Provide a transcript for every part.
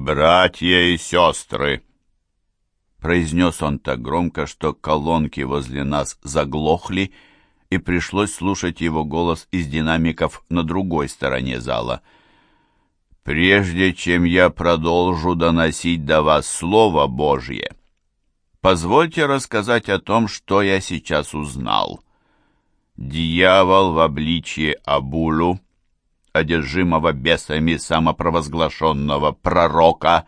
«Братья и сестры!» Произнес он так громко, что колонки возле нас заглохли, и пришлось слушать его голос из динамиков на другой стороне зала. «Прежде чем я продолжу доносить до вас Слово Божье, позвольте рассказать о том, что я сейчас узнал. Дьявол в обличье Абулу, одержимого бесами самопровозглашенного пророка,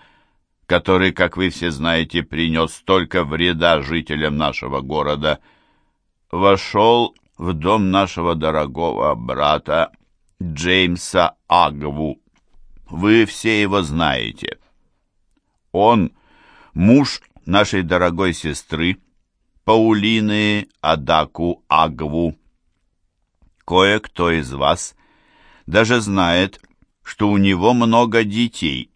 который, как вы все знаете, принес столько вреда жителям нашего города, вошел в дом нашего дорогого брата Джеймса Агву. Вы все его знаете. Он муж нашей дорогой сестры Паулины Адаку Агву. Кое-кто из вас даже знает, что у него много детей,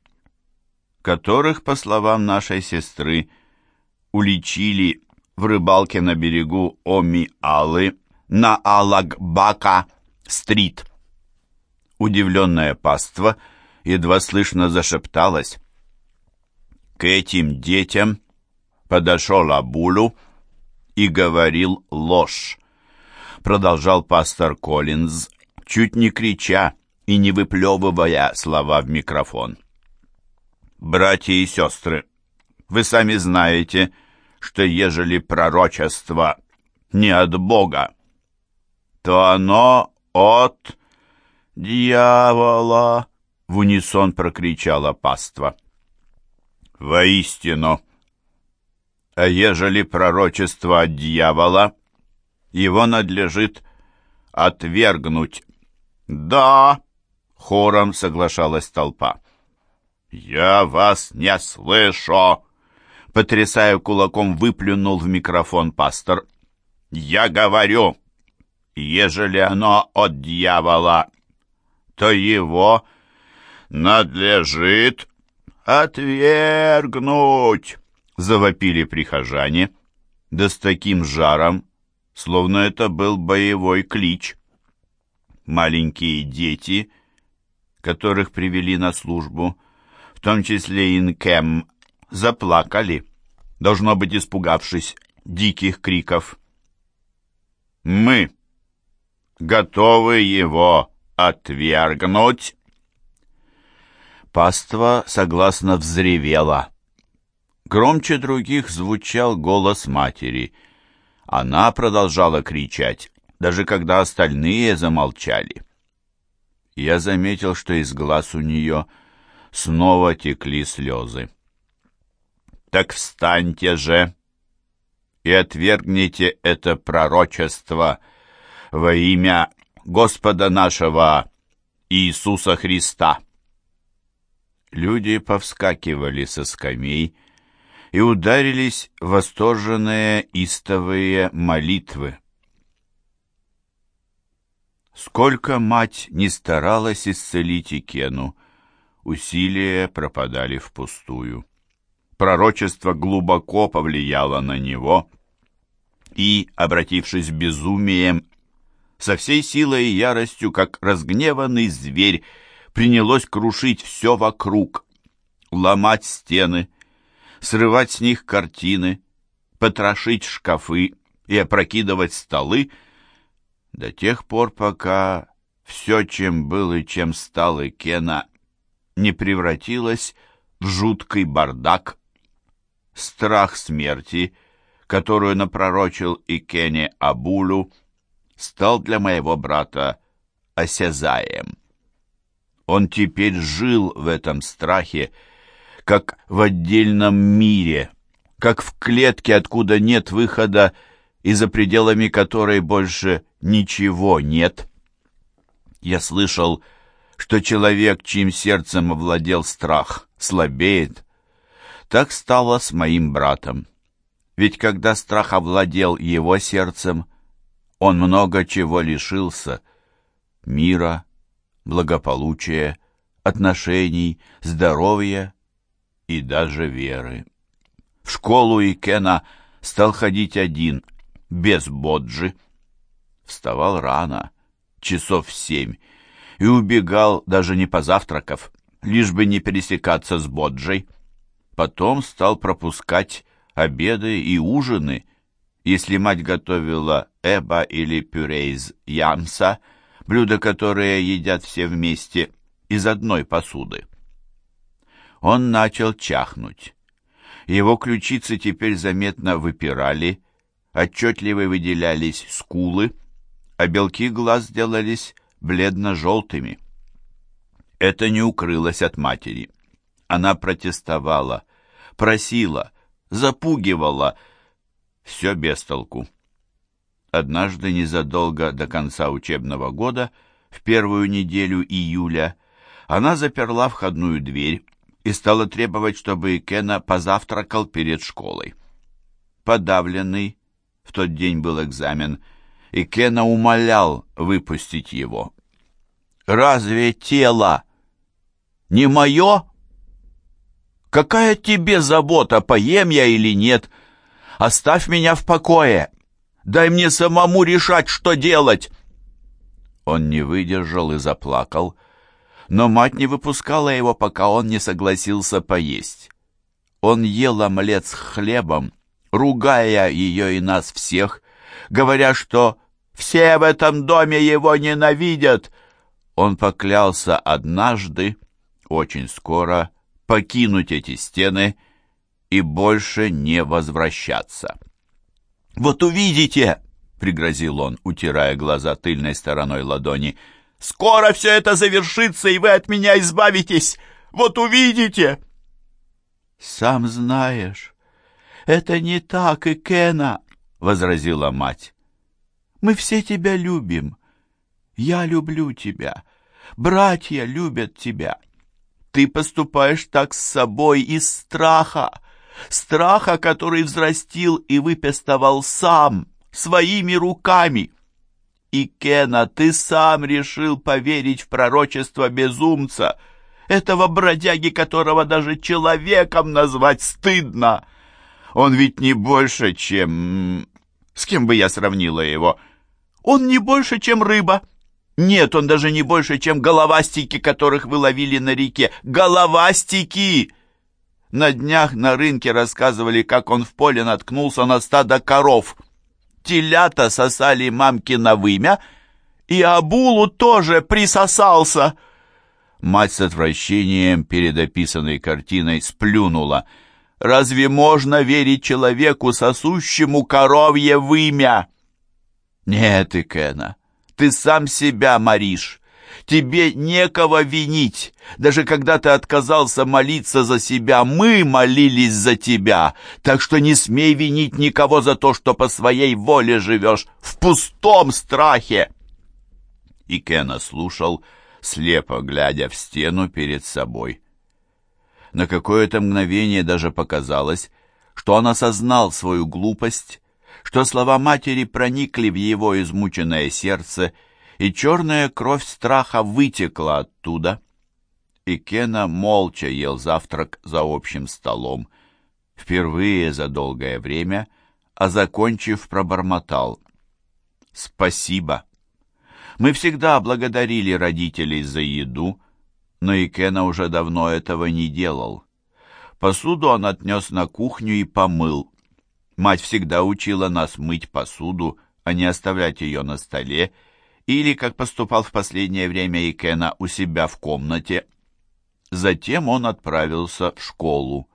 которых, по словам нашей сестры, уличили в рыбалке на берегу Оми-Алы на Алагбака-стрит. Удивленное паство едва слышно зашепталось. К этим детям подошел Абулу и говорил ложь. Продолжал пастор Коллинз, чуть не крича и не выплевывая слова в микрофон. «Братья и сестры, вы сами знаете, что ежели пророчество не от Бога, то оно от дьявола, в унисон прокричала паства. Воистину, а ежели пророчество от дьявола, его надлежит отвергнуть. Да, хором соглашалась толпа. Я вас не слышу, потрясая кулаком, выплюнул в микрофон пастор. Я говорю, ежели оно от дьявола, то его надлежит отвергнуть, завопили прихожане, да с таким жаром, словно это был боевой клич. Маленькие дети, которых привели на службу, в том числе Инкем, заплакали, должно быть, испугавшись диких криков. «Мы!» готовы его отвергнуть?» Паства согласно взревела. Громче других звучал голос матери. Она продолжала кричать, даже когда остальные замолчали. Я заметил, что из глаз у нее снова текли слезы. «Так встаньте же и отвергните это пророчество!» во имя Господа нашего Иисуса Христа. Люди повскакивали со скамей и ударились восторженные истовые молитвы. Сколько мать не старалась исцелить Икену, усилия пропадали впустую. Пророчество глубоко повлияло на него, и, обратившись безумием со всей силой и яростью, как разгневанный зверь, принялось крушить все вокруг, ломать стены, срывать с них картины, потрошить шкафы и опрокидывать столы до тех пор, пока все, чем был и чем стал Икена, не превратилось в жуткий бардак. Страх смерти, которую напророчил Икене Абулу, — стал для моего брата осязаем. Он теперь жил в этом страхе, как в отдельном мире, как в клетке, откуда нет выхода и за пределами которой больше ничего нет. Я слышал, что человек, чьим сердцем овладел страх, слабеет. Так стало с моим братом. Ведь когда страх овладел его сердцем, он много чего лишился — мира, благополучия, отношений, здоровья и даже веры. В школу Икена стал ходить один, без Боджи. Вставал рано, часов в семь, и убегал, даже не позавтракав, лишь бы не пересекаться с Боджей. Потом стал пропускать обеды и ужины, если мать готовила эба или пюре из ямса, блюда, которые едят все вместе, из одной посуды. Он начал чахнуть. Его ключицы теперь заметно выпирали, отчетливо выделялись скулы, а белки глаз сделались бледно-желтыми. Это не укрылось от матери. Она протестовала, просила, запугивала. Все без толку. Однажды, незадолго до конца учебного года, в первую неделю июля, она заперла входную дверь и стала требовать, чтобы Кена позавтракал перед школой. Подавленный, в тот день был экзамен, и Кена умолял выпустить его. «Разве тело не мое? Какая тебе забота, поем я или нет? Оставь меня в покое. Дай мне самому решать, что делать!» Он не выдержал и заплакал, но мать не выпускала его, пока он не согласился поесть. Он ел омлет с хлебом, ругая ее и нас всех, говоря, что «все в этом доме его ненавидят». Он поклялся однажды, очень скоро, покинуть эти стены и больше не возвращаться. «Вот увидите!» — пригрозил он, утирая глаза тыльной стороной ладони — Скоро все это завершится, и вы от меня избавитесь. Вот увидите!» «Сам знаешь, это не так, и Кена», — возразила мать. «Мы все тебя любим. Я люблю тебя. Братья любят тебя. Ты поступаешь так с собой из страха, страха, который взрастил и выпестовал сам, своими руками. И, Кена, ты сам решил поверить в пророчество безумца, этого бродяги, которого даже человеком назвать стыдно. Он ведь не больше, чем... С кем бы я сравнила его? Он не больше, чем рыба. Нет, он даже не больше, чем головастики, которых вы ловили на реке. Головастики! На днях на рынке рассказывали, как он в поле наткнулся на стадо коров — телята сосали мамкино вымя, и Абулу тоже присосался. Мать с отвращением перед описанной картиной сплюнула. «Разве можно верить человеку, сосущему коровье вымя?» «Нет, Икена, ты сам себя моришь. Тебе некого винить. Даже когда ты отказался молиться за себя, мы молились за тебя. Так что не смей винить никого за то, что по своей воле живешь в пустом страхе. И Кена слушал, слепо глядя в стену перед собой. На какое-то мгновение даже показалось, что он осознал свою глупость, что слова матери проникли в его измученное сердце и черная кровь страха вытекла оттуда. И Кена молча ел завтрак за общим столом, впервые за долгое время, а закончив, пробормотал. «Спасибо. Мы всегда благодарили родителей за еду, но и Кена уже давно этого не делал. Посуду он отнес на кухню и помыл. Мать всегда учила нас мыть посуду, а не оставлять ее на столе, или, как поступал в последнее время Икена у себя в комнате. Затем он отправился в школу.